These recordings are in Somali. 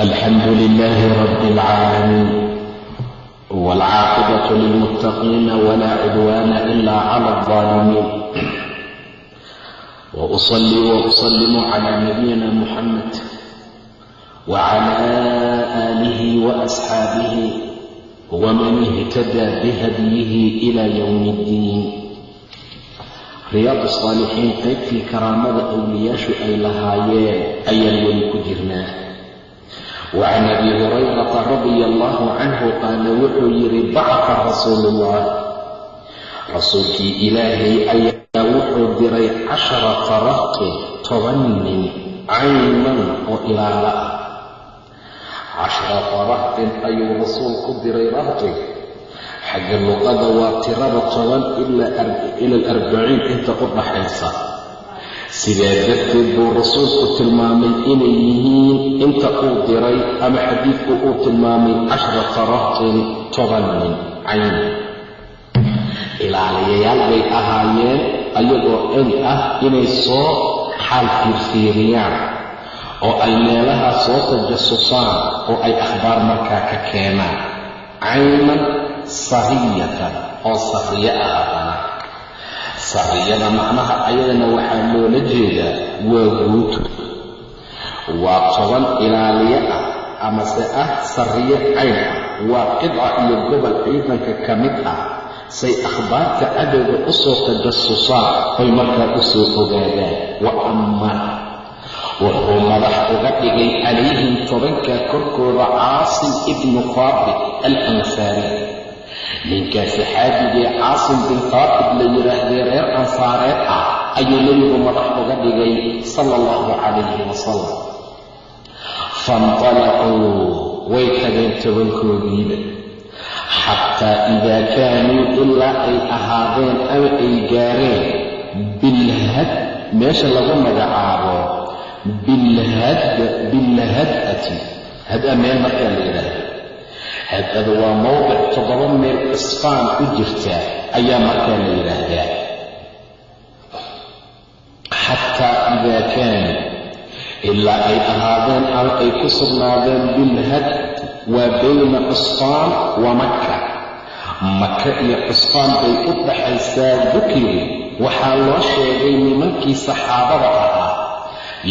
الحمد لله رب العالمين والعاقبة للمتقين ولا عدوان إلا على الظالمين وأصلي وأسلم على نبينا محمد وعلى آله وأصحابه ومن اهتدى بهديه إلى يوم الدين riyaad saalixiin qaybtii karaamada awliyaashu ay lahaayeen ayaan weli ku jirnaa wa can abi hurayrata radia allahu canhu qaala wuxuu yidhi bacata rasuulullah rasuulkii ilaahay ayaa wuxuu diray casharata raqin toban nin cayman oo ilaala ah casharata raqin ayuu rasuulku diray raqi xagga luqada waa tirada toban ila alarbaciin inta u dhaxaysa sidaa darteed buu rasuulku tilmaamay inay yihiin inta uu diray ama xadiidku uu tilmaamay cashrata raqin toban nin cayn. Ilaaliyayaal bay ahaayeen ayagoo cin ah inay soo xaal fiirfiiriyaan oo ay meelaha soo tajasusaan oo ay akhbaar markaa ka keenaan. Cayman sariyatan oo sariyo ah sariyada macnaha ayadana waxaa loola jeedaa waa guuto waa toban ilaaliyo ah amase ah sariyo cayn ah waa qidca iyo gobol ciidanka ka mid ah. Say akhbaarta cadowga u soo tajasusaan oy markaa u soo ogaadaan wa amma wuxuu madax uga dhigay calayhim tobankaa korkooda caasim ibnu faabit al ansaari ninkaa saxaabigee caasim bin faatib la yidhaahdee reer ansaareed ah ayuu nebigu madax uga dhigay sala allahu calayhi wasalam faintalaquu way tageen tobankoodiiba xataa idaa kaanuu ilaa ay ahaadeen ama ay gaareen bilhad meesha lagu magacaabo billahadati had-a meel markaa la yidhaahdo had-ada waa mowqic toddoba meel isfaan u jirta ayaa markaa la yidhaahdaa. Xataa idaa kaanu ilaa ay ahaadeen ama ay ku sugnaadeen bilhad waa bayna cusfaan wa maka maka iyo cusfaan bay u dhaxaysaa dukiri waxaa loo sheegay nimankii saxaabada ahaa.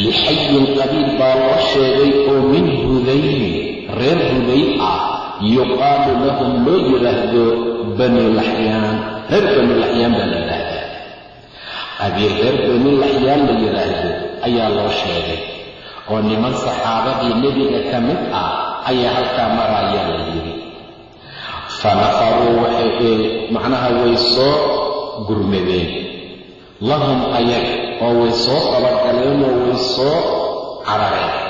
Lixayin qabiil baa loo sheegay oo min hudayni reer huday ah yuqaalu lahum loo yidhaahdo bani laxyaan reer bani laxyaan baa la yidhaahdaa qabiil reer bani laxyaan la yidhaahdo ayaa loo sheegay oo niman saxaabadii nebiga ka mid ah ayaa halkaa maraayaa la yidhi fa nafaruu waxay macnaha way soo gurmadeen lahum ayaga oo way soo qabagaleen oo way soo carareen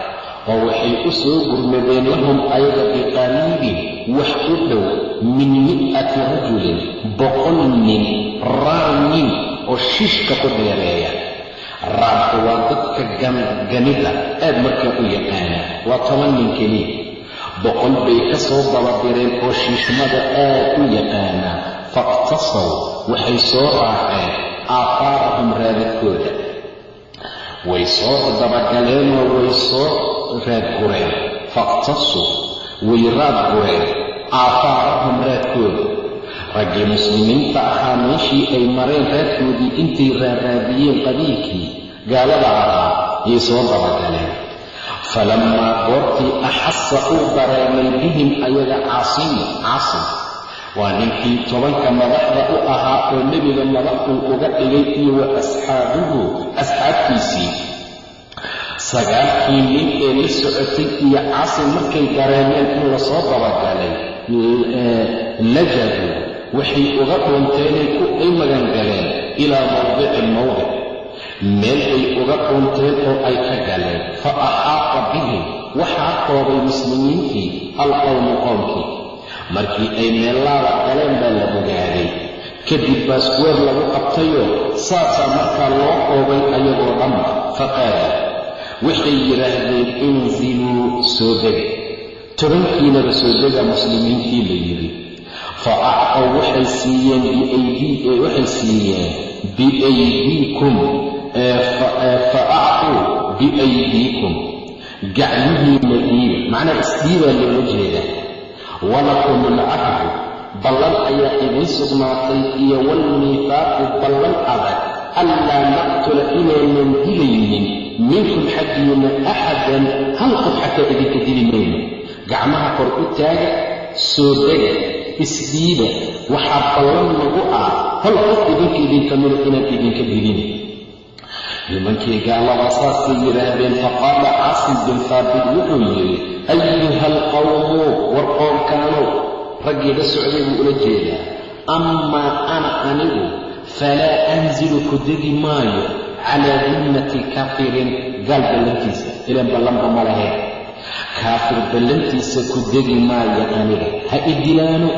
oo waxay u soo gurmadeen lahum ayaga biqaliibin wax u dhow min mi'ati rajulin boqol nin raamin oo shiishka ku dheereeya. Raamku waa dadka ganida aad markaa u yaqaana waa toban nin keliya boqol bay ka soo dabadireen oo shiishmada aad u yaqaana faqtasaw waxay soo raaceen aafaarahum raadadkooda way soo dabagaleenoo way soo raadgureen faqtasuu way raadgureen aafaarahum raadkooda raggii muslimiinta ahaa meeshii ay mareen raadkoodii intay raaraadiyeen qabiilkii gaalada ahaa yay soo dabagaleen. Falammaa goortii axasa uu dareemay bihim ayaga caasimu caasim. Waa ninkii tobanka madaxda u ahaa oo nebiga madax uu uga dhigay iyo wa asxaabuhu asxaabtiisii sagaalkii nin ee la socotay iyo caasim markay dareemeen in la soo dabagalay lajaduu waxay uga dhuunteenay ay magangaleen ilaa mawdicin mawdic. Meel ay uga dhunteen oo ay ka galeen fa axaaqa bihim waxaa koobay muslimiintii alqowmu qoomkii markii ay meellaada galeen baa la ogaaday. Kadib baaskuweer lagu qabtayoo saasaa markaa loo qoobay ayagoo dhanba faqaala waxay yidhaahdeen inziluu soo dega tobankiinaba soo dega muslimiintii la yidhi. Fa acqow waxay siiyeen waxay siiyeen biaydiikum fa acquu biaydiikum gacmihiina dhiiba macnaa isdhiibaa loola jeedaa. Walakum alcahdu ballan ayaa idiin sugnaatay iyo waalmiifaaqu ballan adag anlaa naqtula inaynan dilaynin minkum xaggiina axadan hal qof xataa idinka dili mayno gacmaha kor u taaga soo dega isdhiiba waxaa ballan nagu ah hal qof idinka idinka mida inaan idinka dilin nimankii gaalada saasay yidhaahdeen faqaala caasim bin haabit wuxuu yidhi ayuha alqawmu war qoomkaanow raggii la socday buu ula jeedaa amaa ana anigu falaa anzilu ku degi maayo calaa dimmati kaafirin gaal ballantiisa ilaan ballanba ma lahayn kaafir ballantiisa ku degi maayo aniga ha i dilaano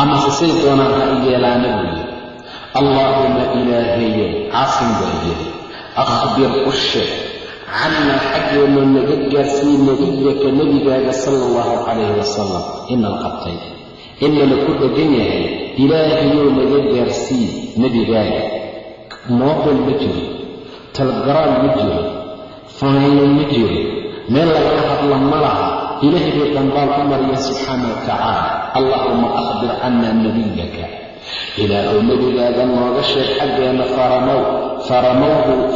amase say doonaan ha i yeelaana buu yidhi allaahuma ilaahaye caasim baa yidhi akhbir u sheeg cannaa xaggeena naga gaarsii nebiyaka nebigaaga sala allahu calayhi wasalam inala qabtay inala ku dhegan yahay ilaahayou naga gaarsii nebigaaga moobel ma jiro talgaraam ma jiro faayno ma jiro. Meel lagala hadla ma laha ilaahay bay dhambaal u mariyeen subxaana wa tacaala. Allahuma akhbir cannaa nebiyaka ilaahow nebigaaga nooga sheeg xaggeena faramow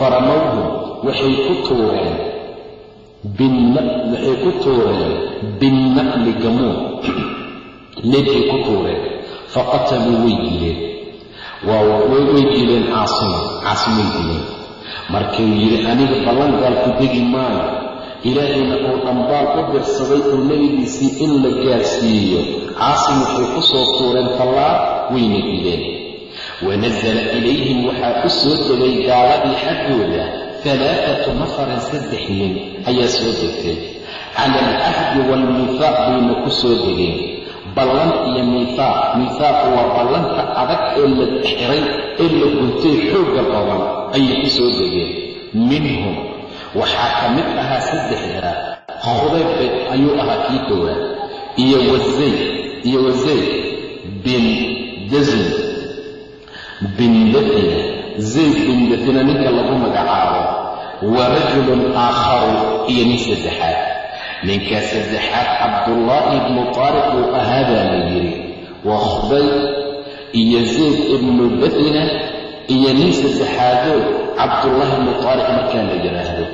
faramowhu waxay ku tuureen waxay ku tuureen binnaqli gamuun neebkay ku tuureen faqataluu way dileen way dileen caasima caasimay dileen markuu yidhi aniga ballangaal ku degi maayo ilaahayna uu dhambaal u dirsaday uu nebigiisii in la gaarsiiyo caasim waxay ku soo tuureen tallaab wayna dileen wanasala ilayhim waxaa u soo degay gaaladii xaggooda alaaatu nafarin saddex nin ayaa soo degtay. Cala alcahdi waalmiifaaq bayna ku soo degeen ballan iyo miifaaq. Miifaaqu waa ballanta adag ee la xiray ee la guntay xoogga badan ayay ku soo degeen minhum waxaa ka mid ahaa saddexda khudayb ayuu ahaa kii koowaad iyo wazayd iyo wazayd bin dazin bin dafina zayd bin dafina ninka lagu magacaabo. Wa rajulun aakharu iyo nin saddexaad ninkaa saddexaad cabdullaahi ibnu taariq uu ahaa baa la yidhi waa khubayb iyo zayd ibnu dafina iyo nin saddexaadoo cabdullaahi ibnu taariq markaa la yidhaahdo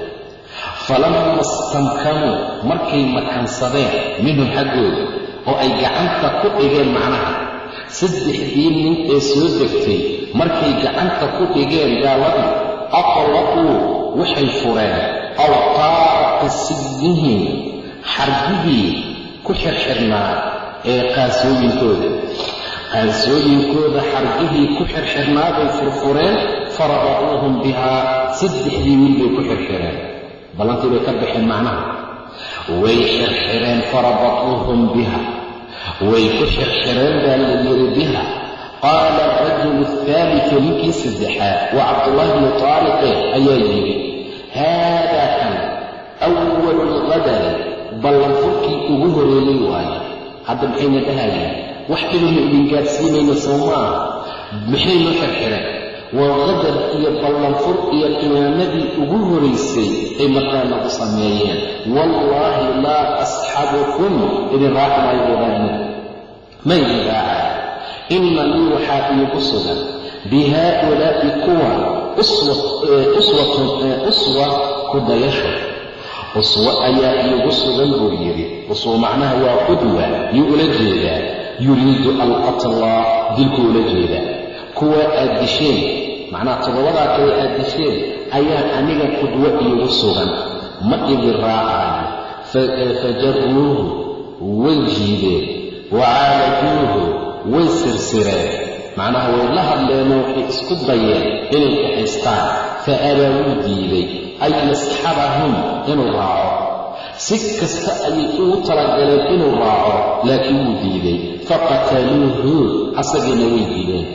falamma istamkanuu markay makansadeen minhum xaggooda oo ay gacanta ku dhigeen macnaha saddexdii nin ee soo degtay markay gacanta ku dhigeen gaaladii aqlaquu waxay fureen awtaarqa signihim xarbigii ku xirxirnaa ee qaasooyinkooda. Qaasooyinkooda xarbihii ku xirxirnaa bay furfureen faradacuuhum bihaa saddexdii wiil bay ku xirxireen. Ballantii bay ka baxeen macnaha. Way xirxireen faradacuuhum biha way ku xirxireen baa la yiri biha qaala arajulu ahaalifu ninkii saddexaad waa cabdullaahi bnu taariqe ayaa yidhi haadaa kan awalu lqadari ballanfurkii ugu horeeyey waaye. Hadda maxayna dhahayeen wax kalina idin gaadsiinayna soo maaha maxay noo xirxireen waa qadar iyo ballanfur iyo qiyaamadii ugu horaysay ay markaa sameeyeen. Wallaahi laa asxabukum idin raaci maayo buudaani ma idin raacay inna waxaa iigu sugan. Bi haaulaa'i kuwan uswa ku dayasho uswo ayaa iigu sugan buu yidhi. Uswo macnaha waa qudwa yuu ula jeedaa. Yuriidu alqatla dilku ula jeedaa. Kuwa aad disheen macnaha toddobadaa kale aad disheen ayaa aniga qudwo iigu sugan. Ma idin raacayo fajaruuhu way jiideen. Wa caalajuuhu way sirsireen macnaha way la hadleenoo waxay isku dayeen inay kaxaystaan fa abaa wuu diiday an yasxabahum inuu raaco. Si kasta ayay ugu talagaleen inuu raaco laakiin wuu diiday faqataluuhu asagiina way diideen.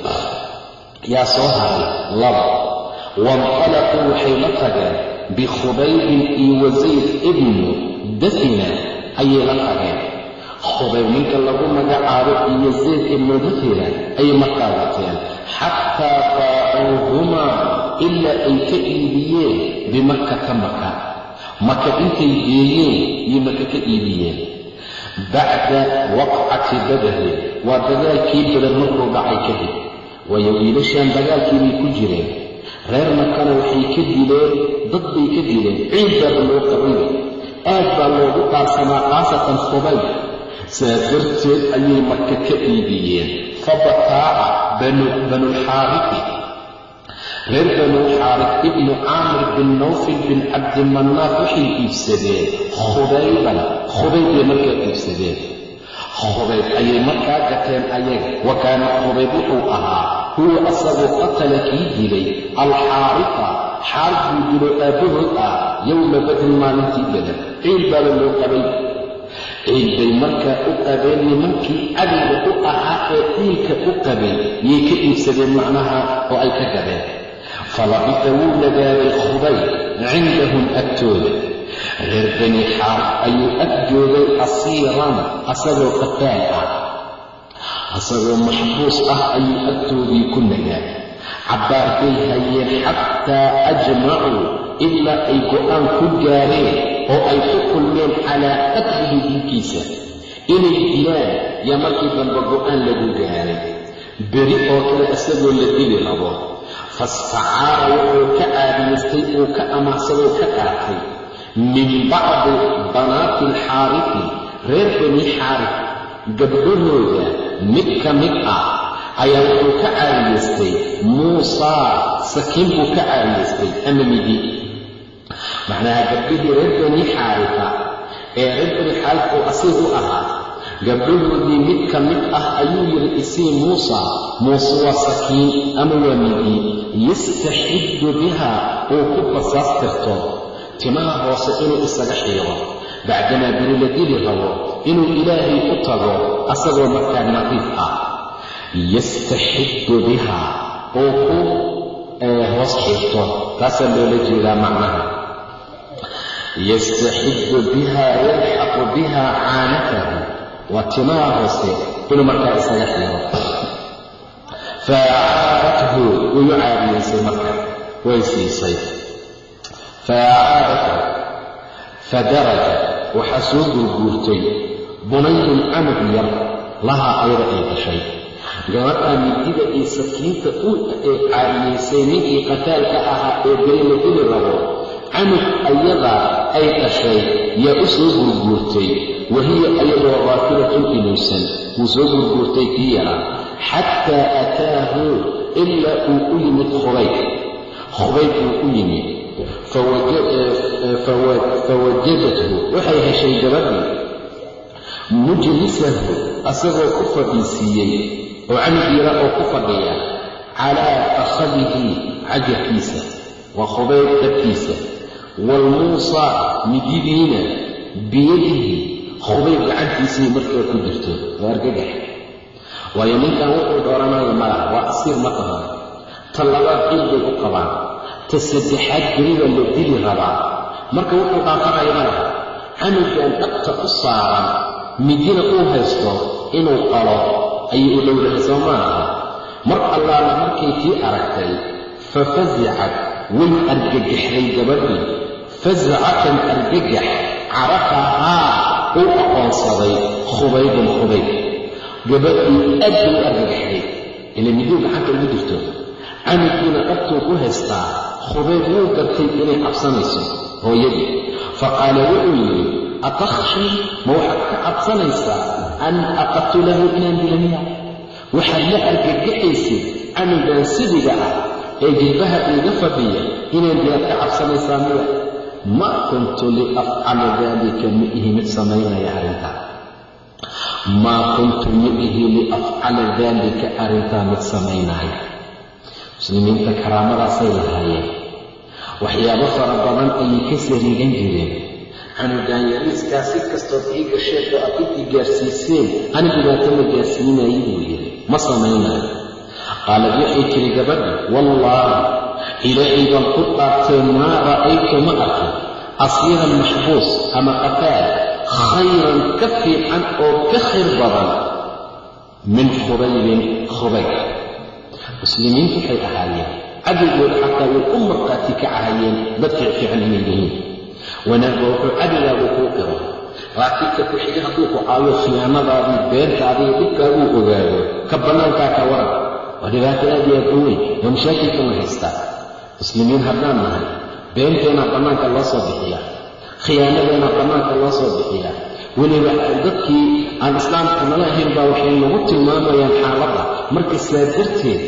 Yaa soo haray laba waintalaquu waxay la tageen bikhubaybin iyo wasayd ibnu dafina ayay la tageen khubayb ninka lagu magacaabo iyo zayd ibnu ayay markaa wateen. Xataa faacuuhumaa ilaa ay ka iibiyeen bimakkata maka maka intay geeyeen iyo maka ka iibiyeen. Bacda waqcati badri waa dagaalkii badan markuu dhacay kadib. Waayo wiilashan dagaalkiibay ku jireen. Reer makana waxay ka dileen dad bay ka dileen. Ciid baaba loo qabay. Aad baa loogu qaarsanaa khaasatan khubayb sidaas darteed ayay marka ka iibiyeen. Fabataaca banulxaariqi reer banulxaariq ibnu caamir bin nawfil bin cabdimanaaf waxay iibsadeen khubayban khubayb bay markaa iibsadeen. Khubayb ayay markaa gateen ayaga. Wa kaana khubayb wuxuu ahaa huwa asagoo qatala kii dilay alxaariqa xaar buu dilo aabbahood ah yowma badrin maalintii badan. Ciil baaba loo qabay ciil bay markaa u qabeen nimankii cadowga u ahaa ee ciilka u qabay yay ka iibsadeen macnaha oo ay ka gadeen falabita wuu nagaaday khubay cindahum agtooda. Reer bani xaarif ayuu ag joogay asiiran asagoo qataal ah. Asagoo maxbuus ah ayuu agtoodii ku nagaa cabbaar bay hayeen xataa ajmacuu ilaa ay go'aan ku gaareen oo ay ku kulmeen calaa qatlihi dilkiisa inay dilaan yaa markii dambe go'aan lagu gaaray. Beri oo kale isagoo la dili rabo. Fastacaara wuxuu ka caadiyaystay uu ka amaahsadoo ka qaatay. Min bacdi banaati alxaarifi reer bani xaarif gabdhahooda mid ka mid ah ayaa wuxuu ka caadiyaystay muusaa sakiin buu ka caadiyaystay ama midi macnaha gabdhihii reer bani xaarifa ee reer bani xaarif asiig u ahaa gabdhahoodii mid ka mid ah ayuu yidhi isii muusa muuse waa sakiin ama waa midi yastaxiddu biha. Uu ku basaas tirto timaha hoose inuu isaga xiiro bacdamaa beri la dili rabo inuu ilaahay u tago asagoo markaa nadiif ah yastaxiddu biha. Uu ku hoos xiirto taasaa loola jeedaa macnaha yastaxiddu biha yalxaqu biha caanatahu waa timaha hoose inuu markaa isaga xiiro faacaadathu way u caadiyaysay marka way siisay faacaadathu fadaraja waxaa soo guurguurtay bunayun canug yar lahaa ayada ay gashay gabadhaa midida iyo sakiinta u caadiyaysay ninkii qataalka ahaa ee beri la dili rabo canug ayada ay dhashay yaa u soo gurguurtay wahiya ayadoo raakibatun inuusan wuu soo gurguurtay kii yaraa xataa ataahu ilaa uu u yimid khubayb. Khubayb uu u yimid. Fawajadathu waxay heshay gabadhii. Mujlisahu asagoo ku fadhiisiiyey oo canug yara oo ku fadhiya calaa fakhadihi cajarkiisa waa khubayb dabkiisa waalmuusa mididiina biyadihi. Khubayb gacantiisay markaa ku jirto waa argagax waayo ninkan wuxuu dhooranayo malaha waa asiir ma tahan ta labaad ciil bay u qabaan ta saddexaad beriba la dili rabaa. Marka wuxuu dhaafanayo malaha canugan dhabta u saaran midina uu haysto inuu qalo ayuu u dhowdahay soo maaha mar allaala markay tii aragtay fa way argagaxday gabadhii fascatan argagax carafahaa uu aqoonsaday khubaybun khubayb. Gabadhii aad bay u argagaxday ila miduu gacanta ugu jirto canugiina dhabtuu ku haystaa khubayb wuu gartay inay cabsanayso hooyadii. Faqaala wuxuu yidhi atakhshi ma waxaad ka cabsanaysaa an aqatulahu inaan dilamiya waxaad la argagaxaysid canugan sidiga ah ee jilbaha iiga fadhiya inaan dilaad ka cabsanaysaa miya ma kuntu liafcala daalika ma ihi mid samaynaya arrintaa maa kuntu ma ihi liafcala daalika arrintaa mid samaynaya. Muslimiinta karaamadaasay lahaayeen. Waxyaabo fara badan ayay ka sariigan jireen. Canugaanyariiskaa si kastood ii gasheen oo aad idii gaarsiiseen ani dhibaato ma gaarsiinayo buu yidhi. Ma samaynayo qaalad waxay tiri gabadhi wallaahi ilaahay baan ku dhaartay maa ra'aytu ma arkin asiiran maxbuus ama qataal khayran ka fiican oo ka khayr badan min khubaybin khubayb muslimiintu waxay ahaayeen cadowgood xataa way u markhaati ka cahayeen dadkay fiican inay yihiin wanaagga wuxuu cadowgaagu kuu qiro raakibka ku-xiga hadduu ku caayo khiyaanadaadii beerkaadiiyo dhibkaaguu ogaado ka bannaankaa ka waran waa dhibaato aad iyo aad u weyn waa mashaakilkan la haystaa muslimiin haddaan nahay beenteena bannaanka loo soo bixiyaa khiyaanadeena bannaanka loo soo bixiyaa weliba dadkii aan islaamka nala ahayn baa waxay nagu tilmaamayaan xaaladda. Marka saa darteed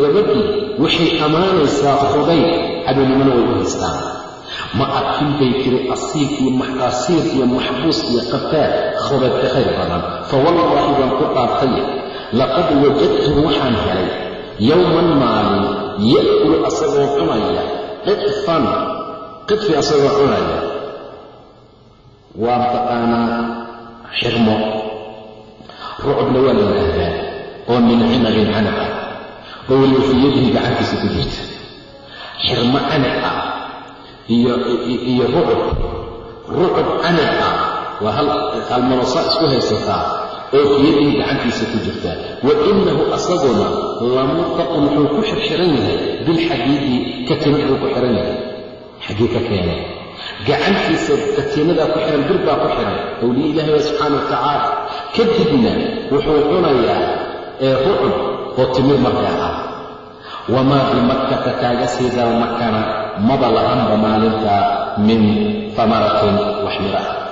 gabadhii waxay ammaanaysaa khubayb cadownimona way u haystaan. Ma arkin bay tiri asiir iyo asiir iyo maxbuus iyo qataal khubayb ka khayr badan. Fa wallaahi baan ku dhaartay laqad wajadtuhu waxaan helay yowman maalin ya'kulu asagoo cunaya qidfan qidfi asagoo cunaya waa mataqaanaa xirmo rucubna waa la yidhaahdaa oo min cinabin canab ah oo weliba fii yadihi gacantiisa ku jirta xirmo canab ah iyo rucub rucub canab ah waa hal halmanosaa isku haysataa oo fiyadihi gacantiisa ku jirta. Wa inahu asaguna lamutaqun wuxuu ku xirxiran yahay bilxadiidi katinad buu ku xiran yahay. Xaggii ka keenay? Gacantiisa katiinadaa ku xihan bir baa ku xihan owliya ilaahi wa subxaana wa tacaala kadibna wuxuu cunayaa rucub oo timir markaa ah. Wamaa bimakkata kaaga siidal makana maba lahanba maalinta min tamaratin wax mira ah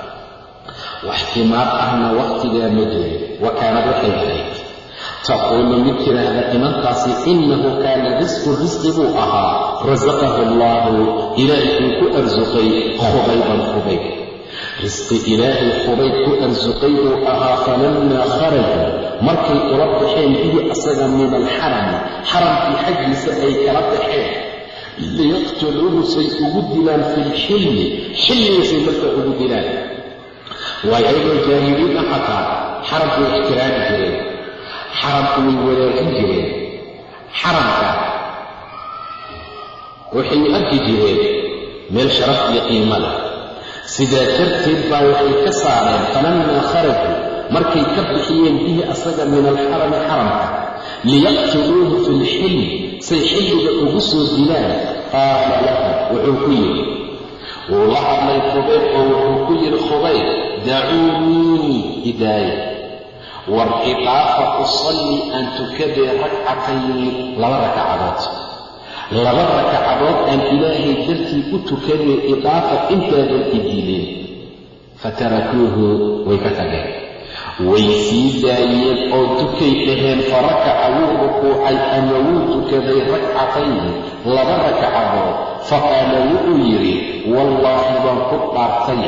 wax timaar ahna wakhtigaa ma jirin wa kaanad waxay ahayd taquulu mid tiraahda inantaasi innahu kaana risqu risqi buu ahaa rasaqahu allaahu ilaahay uu ku arsuqay khubayban khubayb risqi ilaahay khubayb ku arsuqay buu ahaa falammaa kharajuu markay ula baxeen bihi asaga min alxarami xaramkii xaggiisa ay kala baxeen liyaqtuluuhu say ugu dilaan fi lxilli xilligiisay markaa ugu dilaan waayo ayagoo jaahiliin ah xataa xaramku way ixtiraami jireen xaramku way wadaajin jireen xaramka waxay arki jireen meel sharaf iyo qiimo leh. Sidaa darteed baa waxay ka saareen falammaa kharajuu markay ka bixiyeen bihi asaga min alxarami xaramka. Liyaqtuluuhu fi lxilli say xilliga ugu soo dilaan qaala lahu wuxuu ku yidhi wuu la hadlay khubayb oo wuxuu ku yidhi khubayb dacuunii hidaaya. War idaafa usalli aan tukadee ragcatayni laba rakacadood laba rakacadood aan ilaahay dartii u tukadee idaafa intaadan idilin fatarakuuhu way ka tageen way sii daayeen oo tukay dhaheen farakaca wuu rukuucay ama wuu tukaday ragcatayni laba rakacadood faqaala wuxuu yidhi wallaahi baan ku dhaartay.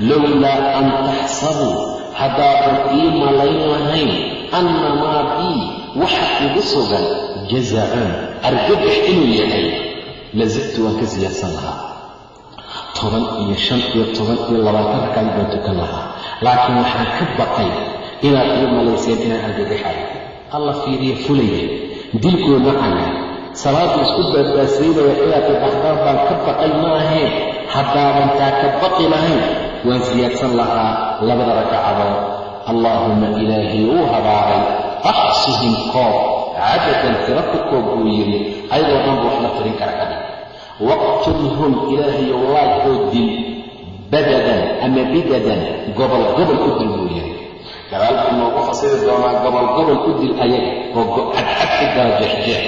Lowlaa an taxsabuu haddaadan ii malayn lahayn annamaa bii waxa igu sugan jazacun argagax inuu yahay lazidtu waan ka siyaadsan lahaa toban iyo shan iyo toban iyo labaatan rakaad baan tukan lahaa. Laakiin waxaan ka baqay inaad ii malayseen inaan argagaxayo alla fiiriya fulaya dilkoo nacaya salaadu isku baadbaadsaynaya inaad tidhahdaan baan ka baqay ma ahayn haddaadan taa ka baqi lahayn waan siyaadsan lahaa labada rakacadood. Allaahumma ilaahay wuu habaaray axsihim koob. Cadadan tiro ku koob buu yidhi ayadoo dhanba wax la tirin kara kadhig waqtulhum ilaahayow laagoo dil badadan ama bidadan gobol gobol u dil buu yidhi gadaalku noogu fasiri doonaa gobol gobol u dil ayaga oo cadcad ku dara jeexjeex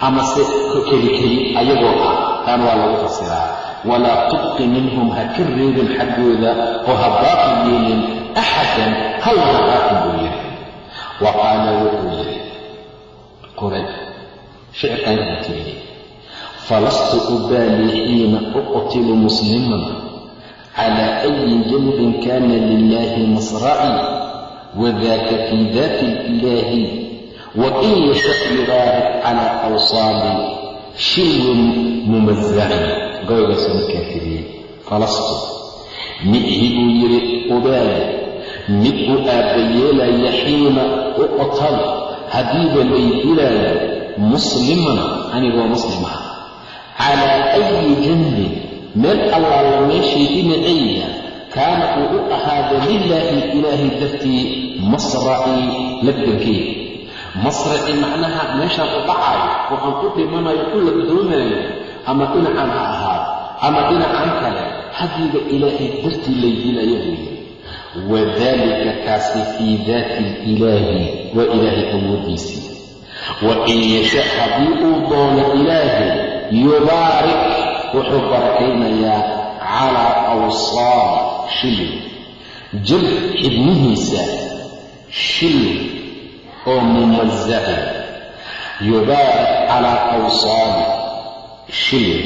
ama se ayagoo ah taan waa lagu fasiraa walaa tubqi minhum ha ka reebin xaggooda oo ha baaqi yeelin axadan halla ha buu yidhi wa qaala wuxuu yidhi qurayb shicirkan tiriyey falastu ubaalii xiina uqtilu musliman cala ayi janbin kana lilahi masraci wadaka fii daati ilaahi wain yasha yubaarik cala awsaali shilwin mumazacin gabaygaasoo markaa tiriyey falastu miihi buu yidhi ubaali mid u aabbayeelaya xiina u qotal haddiiba lay musliman anigoo muslim ah calaa ayi janbin meel allaala meeshii dhinacayda kaana uu u ahaada lilaahi ilaahay dartii masracii labdankeyga masracii macnaha meeshaan u dhacaayo oo aan u dhimanayo u labdoonaayo ama dhinacan ha ahaado ama dhinacan kale haddiiba ilaahay dartii laydilayo weeye wadaalika kaasi fii daati ilaahi waa ilaahay awooddiisii wa in yasha haddii uu doono ilaahay yubaarik wuxuu barakaynayaa calaa awsaal shilin jir xibnihiisa shilin oo mumasacin yubaarik calaa awsaali shilin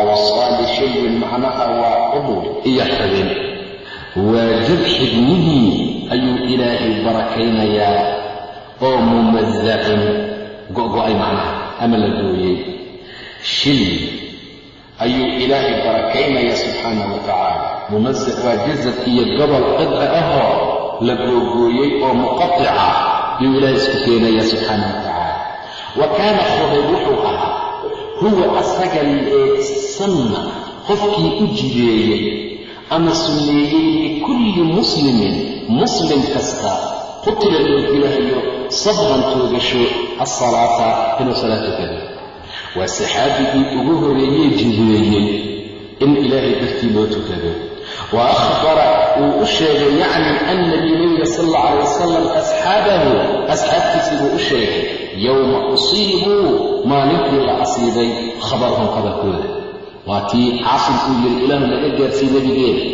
awsaali shilin macnaha waa cudul iyo xibin waa jir xibnihii ayuu ilaahay barakaynayaa oo mumasacin go'go'ay macnaha ama la gooyey shilin ayuu ilaahay barakaynaya subxaanahu wa tacaala. Mumasac waa jasad iyo gobol qidca ahoo la googooyey oo muqatica ayuu ilaahay isku keenaya subxaanahu wa tacaala. Wa kaana khubayb wuxuu ahaa huwa asaga sanna qofkii u jireeyey ama sunneeyey likulli muslimin muslim kasta qutila loo dilahayo sabran toogasho asalaata inuu salaad tukado waa saxaabigii ugu horeeyey jireeyey in ilaahay dartii loo tukado. Wa akhbara uu u sheegay yacni ana nabiya sal alla calay wasalam asxaabahu asxaabtiisii buu u sheegay yowma usiibuu maalintii la asiibay khabarhum khabarkooda. Waa tii caasim uu yidhi ilaahu laga gaarsiiye nebigeeda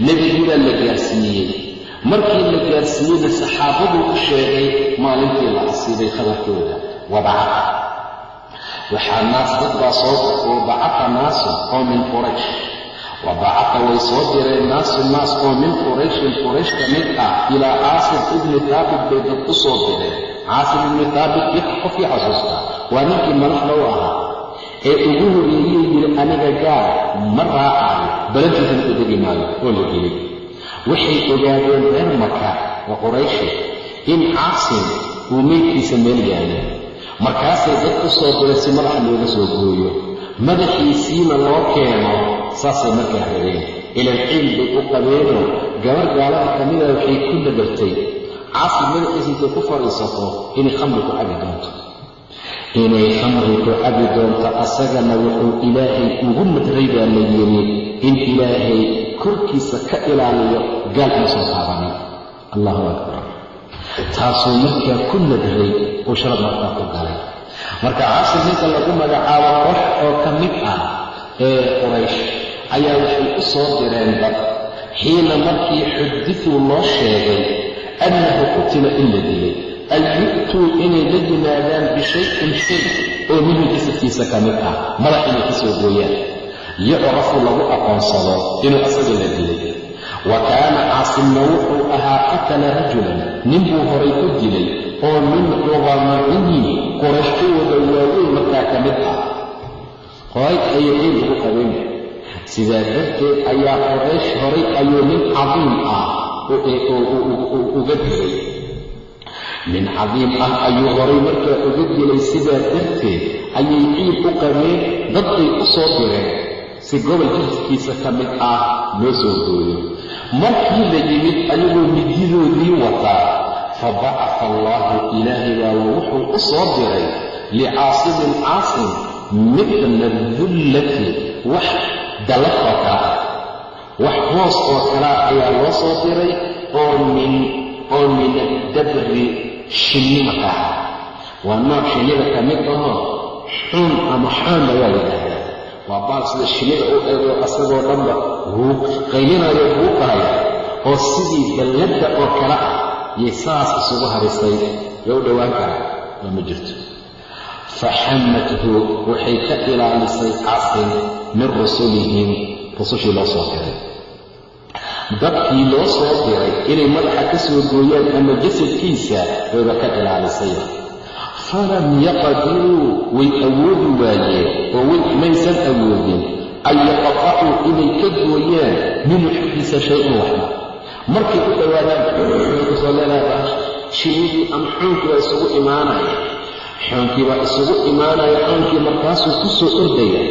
nebigiibaa la gaarsiiyey markii la gaarsiiyeyna saxaabaduu u sheegay maalintii la asiibay khabarkooda wadaca. Waxaa naas dad baa soo wadacafa naasun oo min quraysh. Wadacafa way soo direen naasu naas oo min qurayshin quraysh ka mid ah ilaa caasim ibni taabit bay dad u soo direen. Caasim ibni taabit qofkii xasuusta waa ninkii madaxda u ahaa ee ugu horreeyey yidhi aniga gaar ma raacayo balantiisana u degi maayo oo la gelay waxay ogaadeen reer maka wa qurayshi in caasim uu meydkiisa meel yaalay markaasay dad u soo diray si madaxa looga soo gooyo. Madaxiisiina loo keeno saasay markaa rabeen ilan ciil bay u qabeenoo gabar gaalada ka mida waxay ku nabartay caasim madaxiisa ku fadhiisato inay khamri ku cabi doonto. Inay khamri ku cabi doonto asagana wuxuu ilaahay ugu madray baa la yidhi in ilaahay korkiisa ka ilaaliyo gaal inuusan taabanin allahu akbar. Taasuu markaa ku nadray uu sharad markaa ku galay. Marka caasim ninka lagu magacaabo koox oo ka mid ah ee quraysh ayaa waxay u soo direen dad xiina markii xudiduu loo sheegay annahu qutila in la dilay. An yu'tuu inay la yimaadaan bishayin shay oo minhu jasadkiisa ka mid ah madax inay ka soo gooyaan yucrafu lagu aqoonsado inuu asaga la dilay. Wa kaana caasimna wuxuu ahaa qatala rajulan nin buu horay u dilay oo min cudamacihi qurayshkooda waaweyn markaa ka mid ah. Qoraysh ayay ciil ugu qabeen sidaa darteed ayaa qoraysh horay ayuu nin cadiim ah uga dilay. Nin cadiim ah ayuu horay markaa uga dilay sidaa darteed ayay ciil u qabeen dad bay u soo direen si gobol jilskiisa ka mid ah loo soo gooyo. Markii la yimid ayagoo mididoodii wataa fa bacafa allaahu ilaahay baaba wuxuu u soo diray licaasimin caasim midla dullati wax dalad oo kala ah. Wax hoos oo kalaa ayaa loo soo diray oo min oo min addabri shinnima ka ah. Waa nooc shinnida ka mid ahoo xun ama xaanna waa yidhaahdaa waa baal sida shinnida u eego asagoo dhanba wuu qaylinayo wuu qahaya oo sidii dalladda oo kale ah yay saas isugu harisay. Way u dhowaan karaa waa ma jirto. Faxamathu waxay ka ilaalisay caasin min rusulihim rusushii loo soo diray. Dadkii loo soo diray inay madaxa ka soo gooyaan ama jasadkiisa wayba ka ilaalisay falam yaqdiruu way awoodi waayeen oo way maysan awoodin an yaqatacuu inay ka gooyaan minhu xaggiisa shay-un waxba markay u dhowaadaan way ku soo leedahay shinnidii ama xoonkii baa isugu imaanaya xoonkii baa isugu imaanaya xoonkii markaasuu ku soo ordaya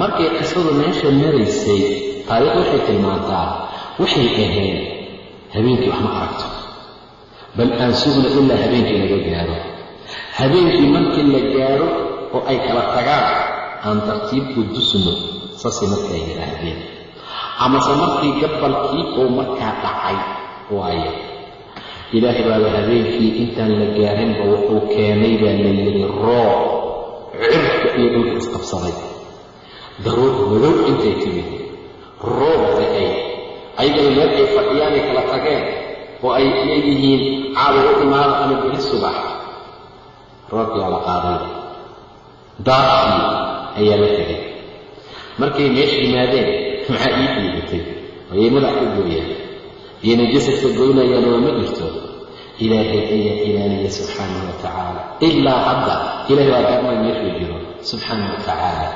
markay qisadu meesha maraysay taariikh waxay tilmaantaa waxay ahayd habeenkii wax ma aragto bal aan sugna ilaa habeenkii laga gaaro habeenkii markii la gaaro oo ay kala tagaan aan tartiibku dusno saasay markaa yidhaahdeen. Amase markii gabalkii uu markaa dhacay waayo ilaahay baaba habeenkii intaan la gaarinba wuxuu keenay baa la yidhi roob cirka iyo dhulka isqabsaday daruur madow intay timid. Roob da'ay ayagana meel ay fadhiyaanay kala tageen oo ay leeyihiin caawa u imaada ama beri subax roobkii waa la qaaday daarkii ayaa la tegay. Markay meesha yimaadeen maxaa ii dhiibatay ayay madax ku gooyaan iyona jasadka goynayaan waa ma jirto. Ilaahay ayaa ilaaliya subxaanah wa tacaala. Ilaa hadda ilahay waa gaarnaa meeshuu jiro subxaanah wa tacaala.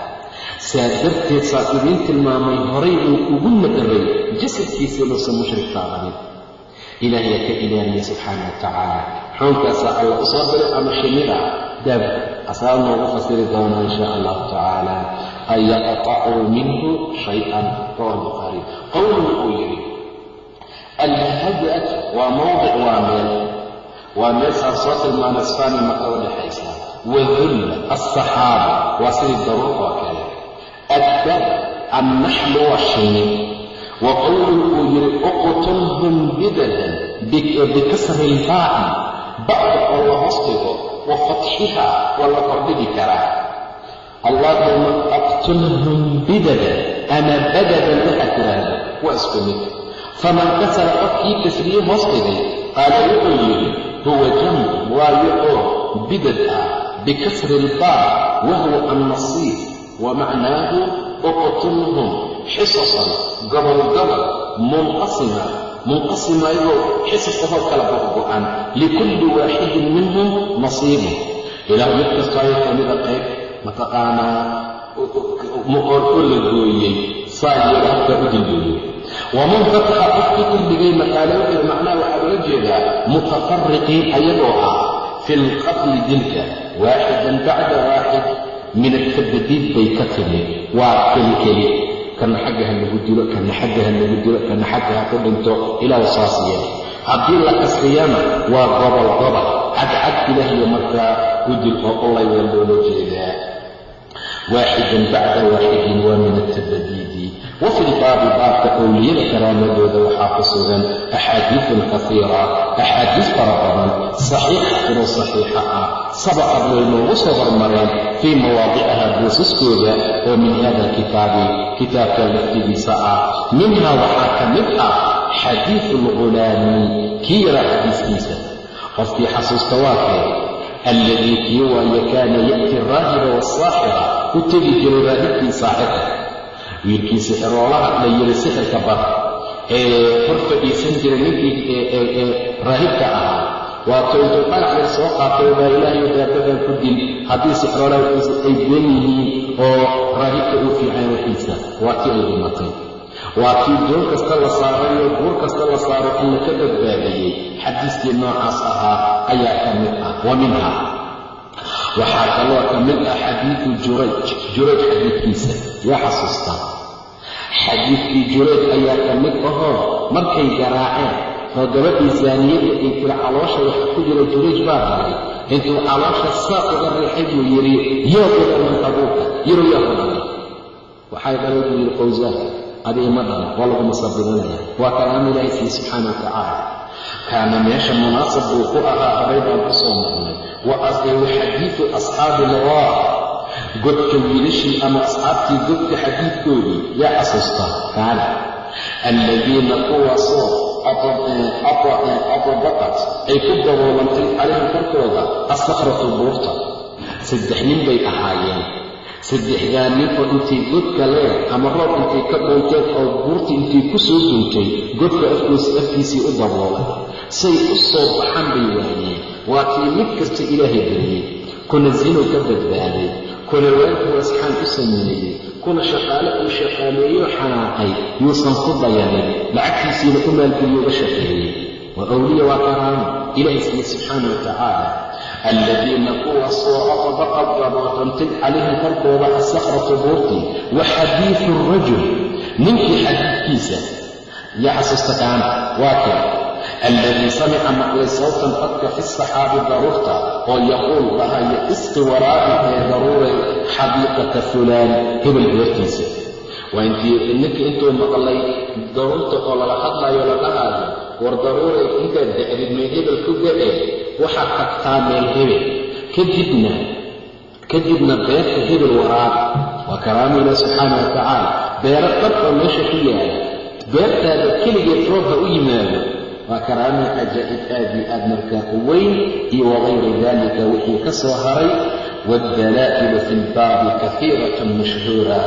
Saa darteed saa idiin tilmaamay horay uu ugu nadaray jasadkiisa inuusan mushrik taadanin ilaahayaa ka ilaaliya subxaana wa tacaala xoonkaasaa alla u soo diray ama shinnida dab asaa noogu fasiri doona in shaa allahu tacaala. An minhu shay-an rawa bukhaari qowluhu uu yidhi alhadad waa mawdic waa meel. Waa meel saan soo tilmaanay spaani maka u dhexaysa wadulla alsaxaaba waa sidii daruur oo kale. Addab annaxlu waa shinni wa qowluhu uu yidhi uqtulhum bidadan bikasri ilbaaci bacda oo la hoos dhigo wa fatxiha waa la kordhigi karaa allaahuma aqtulhum bidadan ama badadan waxaad tiraahda waa isku mid faman kasara qofkii kasriye hoos dhigay qaala wuxuu yidhi huwa jamc waayo oo bidad ah bikasri ilbaa wahuwa annasiib wa macnaahu uqtulhum xisasan gobol gobol munqasima munqasima ayagoo xisas ahoo kala go'go-an likulli waaxidin minhum nasiibun ilaah mid kastoo aya kamida qayb mataqaanaa oo saa iyaga halkaa u dilgooyey waman fataxa qofkii kordhigay maqaale wuxuu macnaha waxaa loola jeedaa mutafariqiin ayagoo ah fi lqatli dilka waaxidan bacda waaxid min altabdiid bay ka timid waa kelikeli kana xagga ha lagu dilo kana xagga ha lagu dilo kana xagga ha ku dhinto ilaahu saas yeel haddii la kasriyana waa gobol gobol. Cadcad ilaahiyo markaa u dil oo waa loola jeedaa. Waaxidan bacda waaxidin waa min altabadiidi wa lbaabi baabka owliyada karaamadooda waxaa ku sugan axaadiidun kaiira axaadiis fara badan saxiixatun saxiixa ah sabaqad way noogu soo hormareen fii mawaadiciha boosaskooda oo min hada alkitaabi kitaabka laftigiisa ah. Minhaa waxaa ka mid ah xadiidu lghulaami kii yaraa xadiiskiisa. Qofkii xasuusta waa kee? Alladii kii waayo kaana ya'ti araahiba waasaaxira u tegi jiray raahibkii saaxirka wiilkii sixiroolaha la yiri sixirka bar ee hor fadhiisan jiray ninkii raahibka ahaa waato intuu dhagax yar soo qaatay baa ilaahayo daabadan ku dil haddii sixroolaha waxiisa ay been yihiin oo raahibka uu fiican waxiisa waa tii ay dhimatay. Waa kii doon kasta la saarayo buur kasta la saaro alla ka badbaadiyey. Xadiiskii noocaas ahaa ayaa ka mid ah. Wa minha waxaa kaloo ka mid ah xadiidu jurayj. Jurayj xadiidkiisa yaa xasuusta. Xadiidkii jurayj ayaa ka mid ahoo markay garaaceen oo gabadhii saaniyadda ay caloosha waxa ku jira jurayj baa dhalay intuu caloosha saa uga riixay buu yidhi yaa ku dhalay abuurka yiro yaa ku dhalay waxay dhalay buu yidhi qowsaan adiga ma dhala waa lagu musabidinaya waa kalaama ilaahay siiye subxaana wa tacaala. Kaana meesha munaasab buu ku ahaa habay baan ku soo marnay. Wa xadiidu asxaabi lwaar godka wiilashii ama asxaabtii godka xadiidkoodii yaa xasuusta kaana alladiina kuwaasoo adbaqat ay ku daboolantay calayhim korkooda assakratu buurta saddex nin bay ahaayeen saddexdaa nin oo intay godka leen ama roob intay ka dhuunteen oo buurtii intay ku soo duuntay godka afkiisii u daboolay say u soo baxan bay waayeen waa kii mid kasta ilaahay bariyey kuna zinow ka badbaaday kuna waalkuu asxaan u sameeyey kuna shaqaale uu shaqaaleeyo xanaaqay yuusan ku dayanin lacagtiisiina u maalgeliyouga shaqeeyey waa awliya waa karaamo ilaahay siiye subxaana wa tacaala aladiina kuwaasoo aqbaqad dabootantay calayhim korkooda assakratu buurtii wa xadiidu rajul ninkii xadiidkiisa yaa xasuusta kaana waa kee alladii samica maqlay sawtan codka fi saxaabi daruurta oo yaquul dhahaya isqi waraabi ee daruuray xadiiqata fulaan hebel beertiisa ninkii intuu maqlay daruurta oo lala hadlayo la dhahaayo war daruuray intaad da'did mee hebel ku da'e waxaad tagtaa meel hebel kadibna kadibna beerta hebel waraabi waa karaamo ilaah subxaana wa tacaala beero dhan oo meesha ku yaalla beertaada keligeed roob u yimaado waa karaamo cajaa'ib aad iyo aad markaa u weyn iyo wagayri dalika wixii ka soo haray. Waaldalaa'ilu fi lbaabi kafiiratun mashhuura.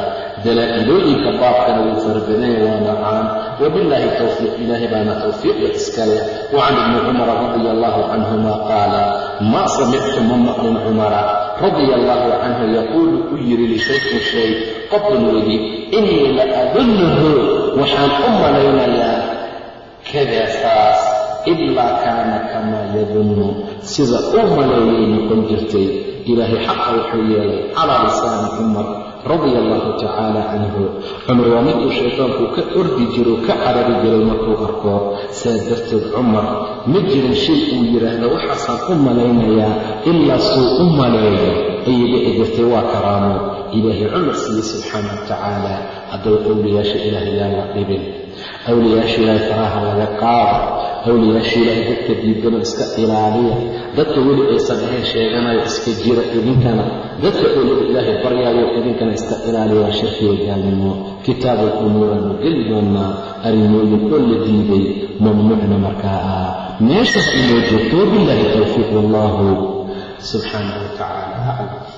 Dalaa'ilooyinka baabkana wuu farabadanaya waa macaan. Wabillaahi towfiiq ilaahay baana towfiiqda iska leh wacan ibni cumara radia allahu canhuma qaala maa samictu ma maqlin cumara radia allahu canhu yaquulu u yidhi lishayin shay qadun weli innii la adunnuhu waxaan u malaynayaa kadaa saas ilaa kaana kamaa yadunnu. Sida uu maleeyay noqon jirtay ilaahay xaqa wuxuu yeelay calaa lisaani cumar radia allahu tacaala canhu cumar waa miduu shaydaanku ka ordi jiro ka carari jiray markuu arko. Saa darteed cumar ma jirin shay uu yidhaahdo waxaasaan u malaynayaa ilaa suu u maleeyo. Ayay dhici jirtay waa karaamo ilaahay cumar siiye subxaana wa tacaala hadday qowliyaasha ilaahay yaan la dhibin awliyaasha ilaahay faraha laga qaado. Awliyaasha ilaahay dadka diidano iska ilaaliya dadka weli aysan ahayn sheeganayo iska jira idinkana. Dadka owlada ilaahay baryaayo idinkana iska ilaaliya shirkiga gaalnimo kitaabul umuuraanu geli doonaa. Arrimooyin oo la diiday mamnuucna markaa ah meeshaas inoo joogto wabillaahi towfiiq wallahu subxaanahu wa tacaala aclam